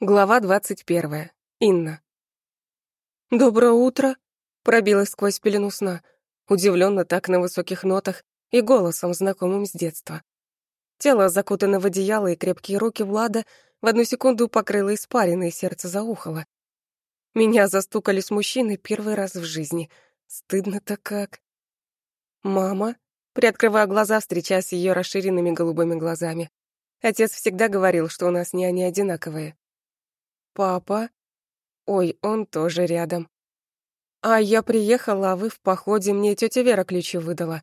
Глава двадцать первая. Инна. «Доброе утро!» — пробилась сквозь пелену сна, удивленно так на высоких нотах и голосом, знакомым с детства. Тело, закутано в одеяло и крепкие руки Влада, в одну секунду покрыло испариной, сердце заухало. Меня застукали с мужчиной первый раз в жизни. Стыдно-то как. «Мама?» — приоткрывая глаза, встречаясь ее расширенными голубыми глазами. Отец всегда говорил, что у нас не они одинаковые. Папа? Ой, он тоже рядом. А я приехала, а вы в походе, мне тетя Вера ключи выдала.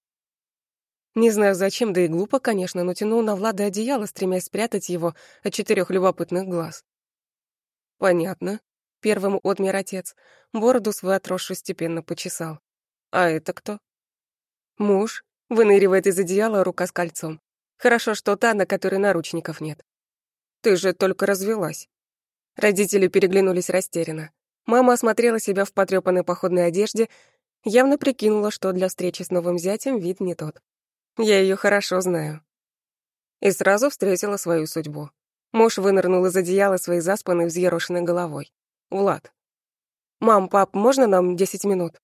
Не знаю зачем, да и глупо, конечно, но тянул на Влада одеяло, стремясь спрятать его от четырех любопытных глаз. Понятно. Первым отмер отец. Бороду свою отросшую степенно почесал. А это кто? Муж. Выныривает из одеяла рука с кольцом. Хорошо, что та, на которой наручников нет. Ты же только развелась. Родители переглянулись растерянно. Мама осмотрела себя в потрёпанной походной одежде, явно прикинула, что для встречи с новым зятем вид не тот. Я её хорошо знаю. И сразу встретила свою судьбу. Муж вынырнул из одеяла своей заспанной, взъерошенной головой. Влад. «Мам, пап, можно нам десять минут?»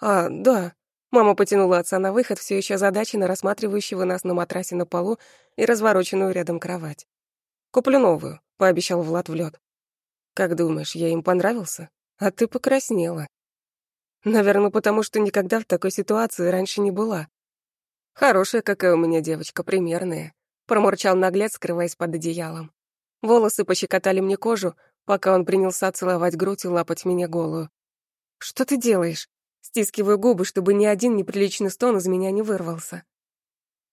«А, да». Мама потянула отца на выход, все еще озадаченно рассматривающего нас на матрасе на полу и развороченную рядом кровать. «Куплю новую пообещал Влад в лед. Как думаешь, я им понравился? А ты покраснела. Наверное, потому что никогда в такой ситуации раньше не была. Хорошая какая у меня девочка, примерная, промурчал наглец, скрываясь под одеялом. Волосы пощекотали мне кожу, пока он принялся целовать грудь и лапать меня голую. Что ты делаешь? Стискиваю губы, чтобы ни один неприличный стон из меня не вырвался.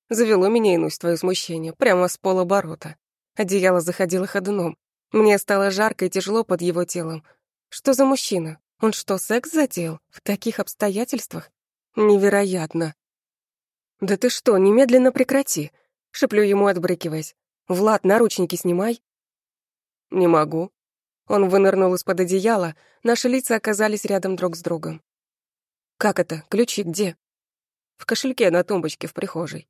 Завело меня, Инусь, твое смущение, прямо с полоборота. Одеяло заходило ходуном. Мне стало жарко и тяжело под его телом. Что за мужчина? Он что, секс затеял? В таких обстоятельствах? Невероятно. «Да ты что, немедленно прекрати!» — шеплю ему, отбрыкиваясь. «Влад, наручники снимай!» «Не могу». Он вынырнул из-под одеяла, наши лица оказались рядом друг с другом. «Как это? Ключи где?» «В кошельке на тумбочке в прихожей».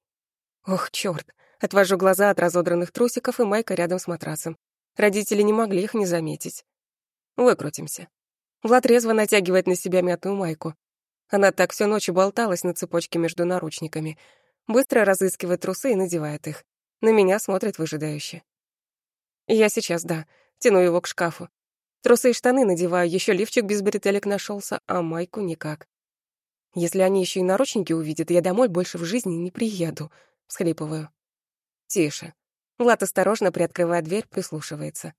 «Ох, чёрт! Отвожу глаза от разодранных трусиков и майка рядом с матрасом. Родители не могли их не заметить. Выкрутимся. Влад резво натягивает на себя мятую майку. Она так всю ночь болталась на цепочке между наручниками. Быстро разыскивает трусы и надевает их. На меня смотрит выжидающе. Я сейчас, да, тяну его к шкафу. Трусы и штаны надеваю, еще лифчик без бретелек нашелся, а майку никак. Если они еще и наручники увидят, я домой больше в жизни не приеду, всхлипываю. Тише. Влад осторожно приоткрывая дверь, прислушивается.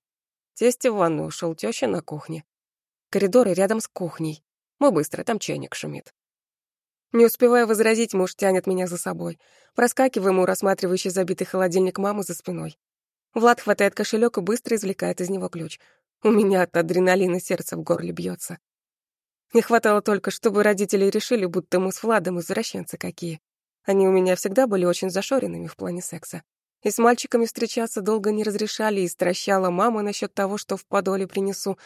Тесть в ванну ушел, теща на кухне. Коридоры рядом с кухней. Мы быстро, там чайник шумит. Не успевая возразить, муж тянет меня за собой. Проскакиваем у рассматривающий забитый холодильник мамы за спиной. Влад хватает кошелек и быстро извлекает из него ключ. У меня от адреналина сердце в горле бьется. Не хватало только, чтобы родители решили, будто мы с Владом извращенцы какие. Они у меня всегда были очень зашоренными в плане секса. И с мальчиками встречаться долго не разрешали, и стращала мама насчет того, что в подоле принесу,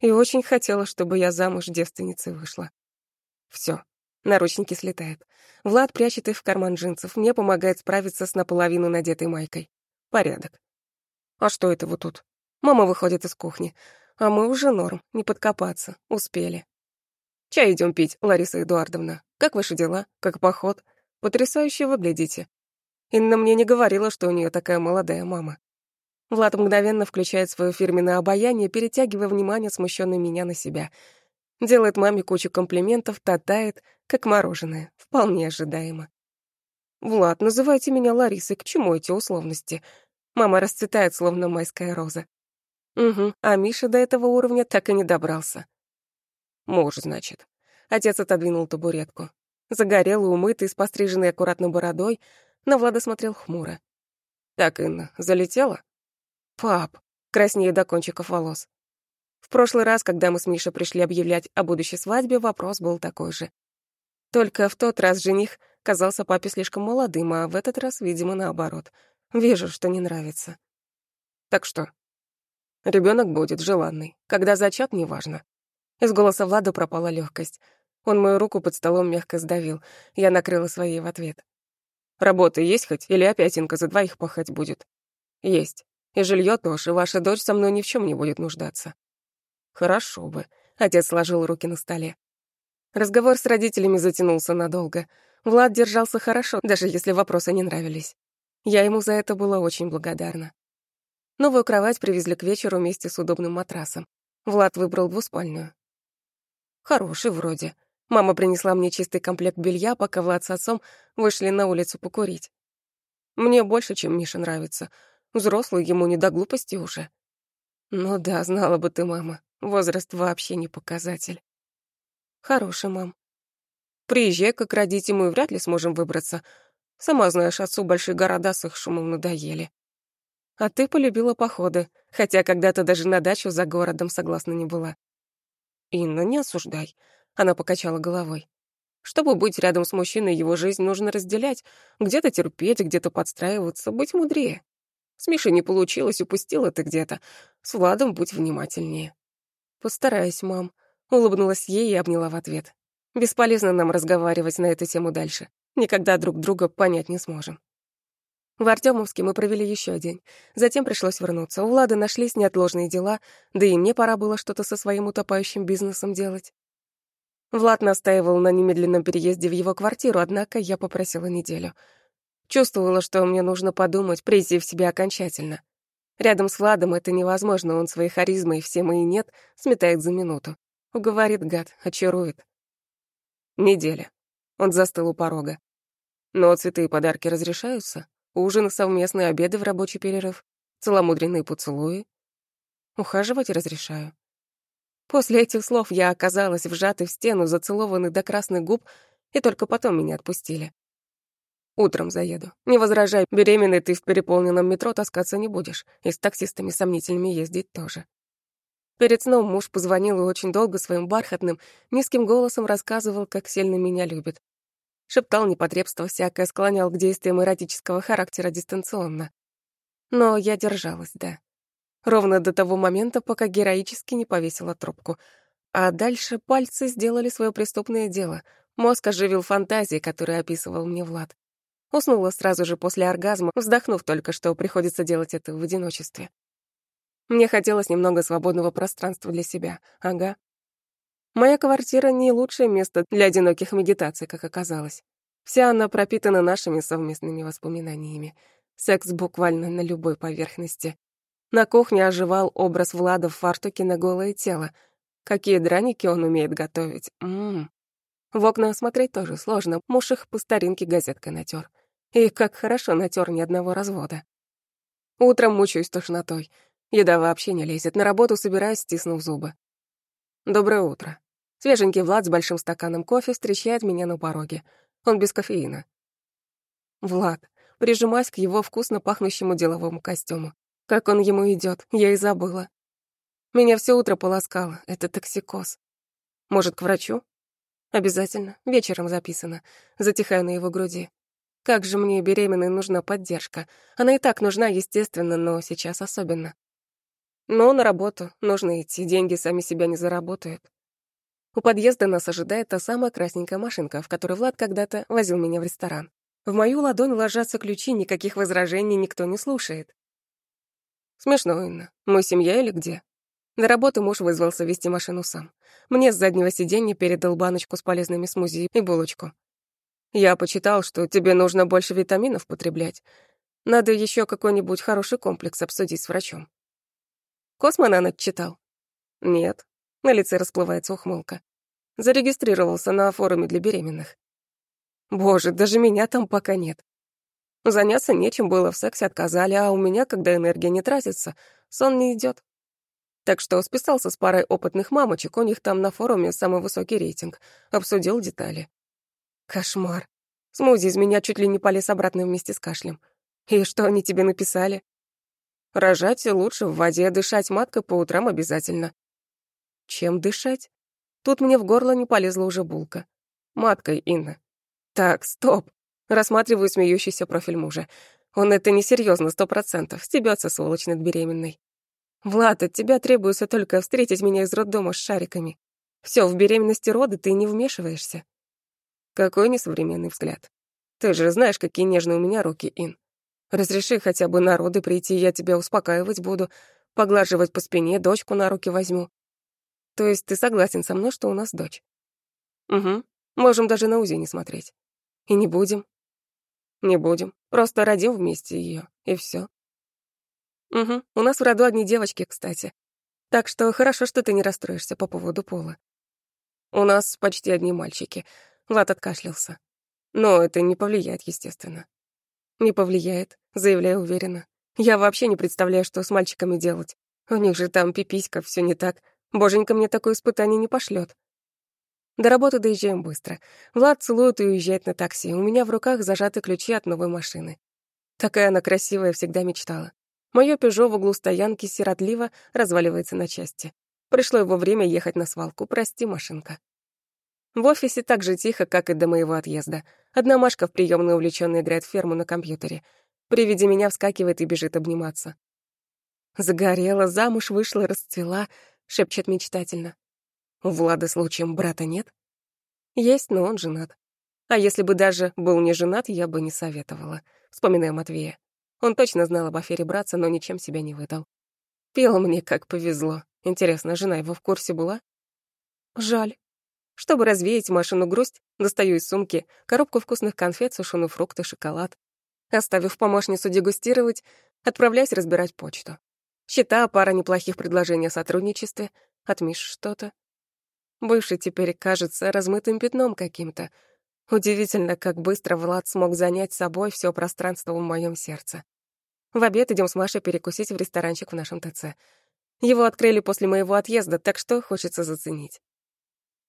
и очень хотела, чтобы я замуж девственницей вышла. Все, наручники слетают. Влад прячет их в карман джинсов, мне помогает справиться с наполовину надетой майкой. Порядок. А что это вот тут? Мама выходит из кухни. А мы уже норм, не подкопаться, успели. Чай идем пить, Лариса Эдуардовна. Как ваши дела? Как поход? Потрясающе выглядите. Инна мне не говорила, что у нее такая молодая мама. Влад мгновенно включает свое фирменное обаяние, перетягивая внимание смущенной меня на себя. Делает маме кучу комплиментов, татает, как мороженое. Вполне ожидаемо. «Влад, называйте меня Ларисой, к чему эти условности?» Мама расцветает, словно майская роза. Угу, а Миша до этого уровня так и не добрался. Муж, значит. Отец отодвинул табуретку. Загорелый, умытый, с постриженной аккуратно бородой, на Влада смотрел хмуро. «Так, Инна, залетела?» «Пап», краснею до кончиков волос. В прошлый раз, когда мы с Мишей пришли объявлять о будущей свадьбе, вопрос был такой же. Только в тот раз жених казался папе слишком молодым, а в этот раз, видимо, наоборот. Вижу, что не нравится. Так что? Ребенок будет желанный. Когда зачат, неважно. Из голоса Влада пропала легкость. Он мою руку под столом мягко сдавил. Я накрыла своей в ответ. Работа есть хоть, или опять Инка за двоих пахать будет? Есть. И жилье тоже, ваша дочь со мной ни в чем не будет нуждаться. Хорошо бы. Отец сложил руки на столе. Разговор с родителями затянулся надолго. Влад держался хорошо, даже если вопросы не нравились. Я ему за это была очень благодарна. Новую кровать привезли к вечеру вместе с удобным матрасом. Влад выбрал двуспальную. Хороший вроде. Мама принесла мне чистый комплект белья, пока Влад с отцом вышли на улицу покурить. Мне больше, чем Миша нравится. Взрослый ему не до глупости уже. Ну да, знала бы ты, мама. Возраст вообще не показатель. Хороший, мам. Приезжай, как родите, мы вряд ли сможем выбраться. Сама знаешь, отцу большие города с их шумом надоели. А ты полюбила походы, хотя когда-то даже на дачу за городом согласна не была. Инна, не осуждай. Она покачала головой. Чтобы быть рядом с мужчиной, его жизнь нужно разделять. Где-то терпеть, где-то подстраиваться, быть мудрее. С Мишей не получилось, упустила ты где-то. С Владом будь внимательнее. Постараюсь, мам. Улыбнулась ей и обняла в ответ. Бесполезно нам разговаривать на эту тему дальше. Никогда друг друга понять не сможем. В Артёмовске мы провели еще день. Затем пришлось вернуться. У Влада нашлись неотложные дела, да и мне пора было что-то со своим утопающим бизнесом делать. Влад настаивал на немедленном переезде в его квартиру, однако я попросила неделю. Чувствовала, что мне нужно подумать, прийти в себя окончательно. Рядом с Владом это невозможно, он своей харизмой все мои «нет» сметает за минуту. Уговорит гад, очарует. Неделя. Он застыл у порога. Но цветы и подарки разрешаются? Ужины, совместные обеды в рабочий перерыв, целомудренные поцелуи. Ухаживать разрешаю. После этих слов я оказалась вжатой в стену, зацелованной до красных губ, и только потом меня отпустили. Утром заеду. Не возражай, беременной ты в переполненном метро таскаться не будешь, и с таксистами сомнительными ездить тоже. Перед сном муж позвонил и очень долго своим бархатным, низким голосом рассказывал, как сильно меня любит шептал непотребство всякое, склонял к действиям эротического характера дистанционно. Но я держалась, да. Ровно до того момента, пока героически не повесила трубку. А дальше пальцы сделали свое преступное дело. Мозг оживил фантазии, которые описывал мне Влад. Уснула сразу же после оргазма, вздохнув только, что приходится делать это в одиночестве. Мне хотелось немного свободного пространства для себя. Ага, Моя квартира не лучшее место для одиноких медитаций, как оказалось. Вся она пропитана нашими совместными воспоминаниями. Секс буквально на любой поверхности. На кухне оживал образ Влада в фартуке на голое тело. Какие драники он умеет готовить. Ммм. В окна смотреть тоже сложно. Муж их по старинке газеткой натер. И как хорошо натер ни одного развода. Утром мучаюсь тошнотой. Еда вообще не лезет. На работу собираюсь, стиснув зубы. Доброе утро. Свеженький Влад с большим стаканом кофе встречает меня на пороге. Он без кофеина. Влад, прижимаясь к его вкусно пахнущему деловому костюму. Как он ему идет, я и забыла. Меня все утро полоскало, это токсикоз. Может, к врачу? Обязательно, вечером записано. Затихаю на его груди. Как же мне беременной нужна поддержка. Она и так нужна, естественно, но сейчас особенно. Но на работу нужно идти, деньги сами себя не заработают. У подъезда нас ожидает та самая красненькая машинка, в которой Влад когда-то возил меня в ресторан. В мою ладонь ложатся ключи, никаких возражений никто не слушает. Смешно, Инна. Мы семья или где? На работу муж вызвался вести машину сам. Мне с заднего сиденья передал баночку с полезными смузи и булочку. Я почитал, что тебе нужно больше витаминов потреблять. Надо еще какой-нибудь хороший комплекс обсудить с врачом. Космонанот читал? Нет. На лице расплывается ухмылка. Зарегистрировался на форуме для беременных. Боже, даже меня там пока нет. Заняться нечем было, в сексе отказали, а у меня, когда энергия не тратится, сон не идет. Так что списался с парой опытных мамочек, у них там на форуме самый высокий рейтинг, обсудил детали. Кошмар. Смузи из меня чуть ли не полез обратно вместе с кашлем. И что они тебе написали? Рожать лучше в воде, дышать маткой по утрам обязательно. Чем дышать? Тут мне в горло не полезла уже булка. Маткой, Инна. Так, стоп. Рассматриваю смеющийся профиль мужа. Он это несерьезно, сто процентов. Стебется, сволочь, над беременной. Влад, от тебя требуется только встретить меня из роддома с шариками. Все, в беременности роды ты не вмешиваешься. Какой несовременный взгляд. Ты же знаешь, какие нежные у меня руки, Ин. Разреши хотя бы народы прийти, я тебя успокаивать буду, поглаживать по спине, дочку на руки возьму. То есть ты согласен со мной, что у нас дочь? Угу. Можем даже на УЗИ не смотреть. И не будем. Не будем. Просто родим вместе ее, и все. Угу. У нас в роду одни девочки, кстати. Так что хорошо, что ты не расстроишься по поводу пола. У нас почти одни мальчики. Влад откашлялся. Но это не повлияет, естественно. Не повлияет, заявляю уверенно. Я вообще не представляю, что с мальчиками делать. У них же там пиписька, все не так. Боженька мне такое испытание не пошлет. До работы доезжаем быстро. Влад целует и уезжает на такси. У меня в руках зажаты ключи от новой машины. Такая она красивая, всегда мечтала. Моё «Пежо» в углу стоянки сиротливо разваливается на части. Пришло его время ехать на свалку. Прости, машинка. В офисе так же тихо, как и до моего отъезда. Одна Машка в приёмной увлечённо играет в ферму на компьютере. При виде меня вскакивает и бежит обниматься. Загорела, замуж вышла, расцвела, шепчет мечтательно. У Влада случаем брата нет? Есть, но он женат. А если бы даже был не женат, я бы не советовала. Вспоминая Матвея. Он точно знал об афере братца, но ничем себя не выдал. Пел мне как повезло. Интересно, жена его в курсе была? Жаль. Чтобы развеять Машину грусть, достаю из сумки коробку вкусных конфет, сушеные фрукты, шоколад. Оставив помощницу дегустировать, отправляюсь разбирать почту. Счета, пара неплохих предложений о сотрудничестве. От Миш что-то. Бывший теперь кажется размытым пятном каким-то. Удивительно, как быстро Влад смог занять собой все пространство в моем сердце. В обед идем с Машей перекусить в ресторанчик в нашем ТЦ. Его открыли после моего отъезда, так что хочется заценить.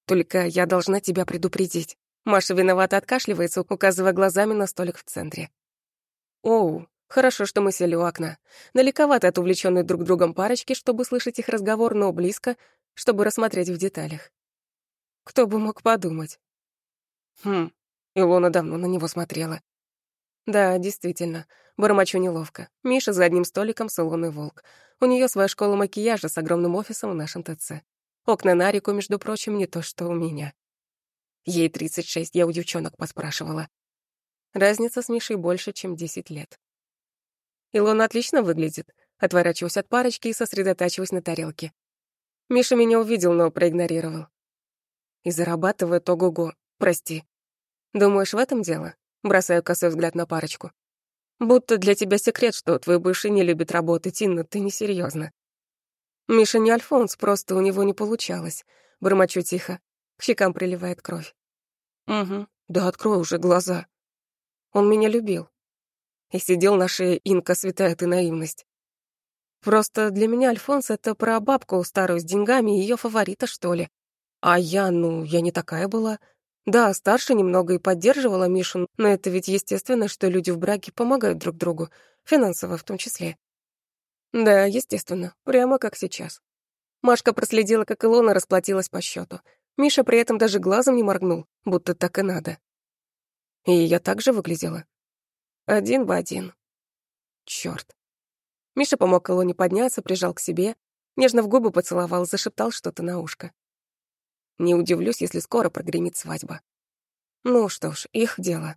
Только я должна тебя предупредить. Маша виновато откашливается, указывая глазами на столик в центре. Оу, хорошо, что мы сели у окна. Далековато от увлечённой друг другом парочки, чтобы слышать их разговор, но близко, чтобы рассмотреть в деталях. Кто бы мог подумать? Хм, Илона давно на него смотрела. Да, действительно, бормочу неловко. Миша за одним столиком с Илоной Волк. У неё своя школа макияжа с огромным офисом в нашем ТЦ. Окна на реку, между прочим, не то что у меня. Ей 36, я у девчонок поспрашивала. Разница с Мишей больше, чем 10 лет. Илона отлично выглядит. Отворачиваюсь от парочки и сосредотачиваюсь на тарелке. Миша меня увидел, но проигнорировал. И зарабатывает ого-го. Прости. Думаешь, в этом дело? Бросаю косой взгляд на парочку. Будто для тебя секрет, что твой бывший не любит работать, Инна, ты несерьезно. Миша не Альфонс, просто у него не получалось. Бормочу тихо. К щекам приливает кровь. Угу, да открой уже глаза. Он меня любил. И сидел на шее Инка, святая ты наивность. Просто для меня Альфонс — это про бабку старую с деньгами и её фаворита, что ли. А я, ну, я не такая была. Да, старше немного и поддерживала Мишу, но это ведь естественно, что люди в браке помогают друг другу, финансово в том числе. Да, естественно, прямо как сейчас. Машка проследила, как Илона расплатилась по счету. Миша при этом даже глазом не моргнул, будто так и надо. И я также выглядела. Один в один. Чёрт. Миша помог Илоне подняться, прижал к себе, нежно в губы поцеловал, зашептал что-то на ушко. Не удивлюсь, если скоро прогремит свадьба. Ну что ж, их дело.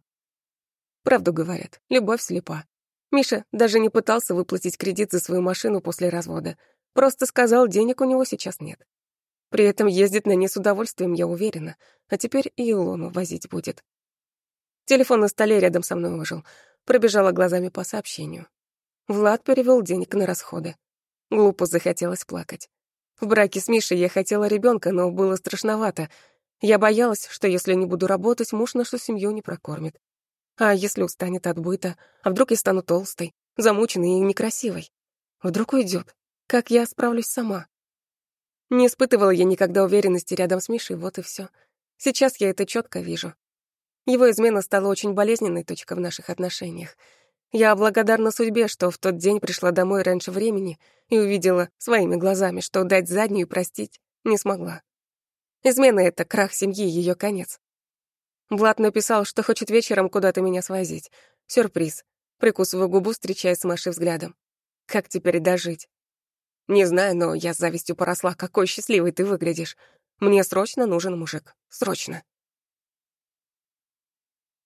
Правду говорят, любовь слепа. Миша даже не пытался выплатить кредит за свою машину после развода. Просто сказал, денег у него сейчас нет. При этом ездит на ней с удовольствием, я уверена. А теперь и Илону возить будет. Телефон на столе рядом со мной ожил. Пробежала глазами по сообщению. Влад перевел денег на расходы. Глупо захотелось плакать. В браке с Мишей я хотела ребенка, но было страшновато. Я боялась, что если не буду работать, муж нашу семью не прокормит. А если устанет от быта? А вдруг я стану толстой, замученной и некрасивой? Вдруг уйдет? Как я справлюсь сама? Не испытывала я никогда уверенности рядом с Мишей, вот и все. Сейчас я это четко вижу. Его измена стала очень болезненной точкой в наших отношениях. Я благодарна судьбе, что в тот день пришла домой раньше времени и увидела своими глазами, что дать заднюю простить не смогла. Измена — это крах семьи, ее конец. Влад написал, что хочет вечером куда-то меня свозить. Сюрприз. Прикусываю губу, встречаясь с Машей взглядом. Как теперь дожить? Не знаю, но я с завистью поросла. Какой счастливый ты выглядишь. Мне срочно нужен мужик. Срочно.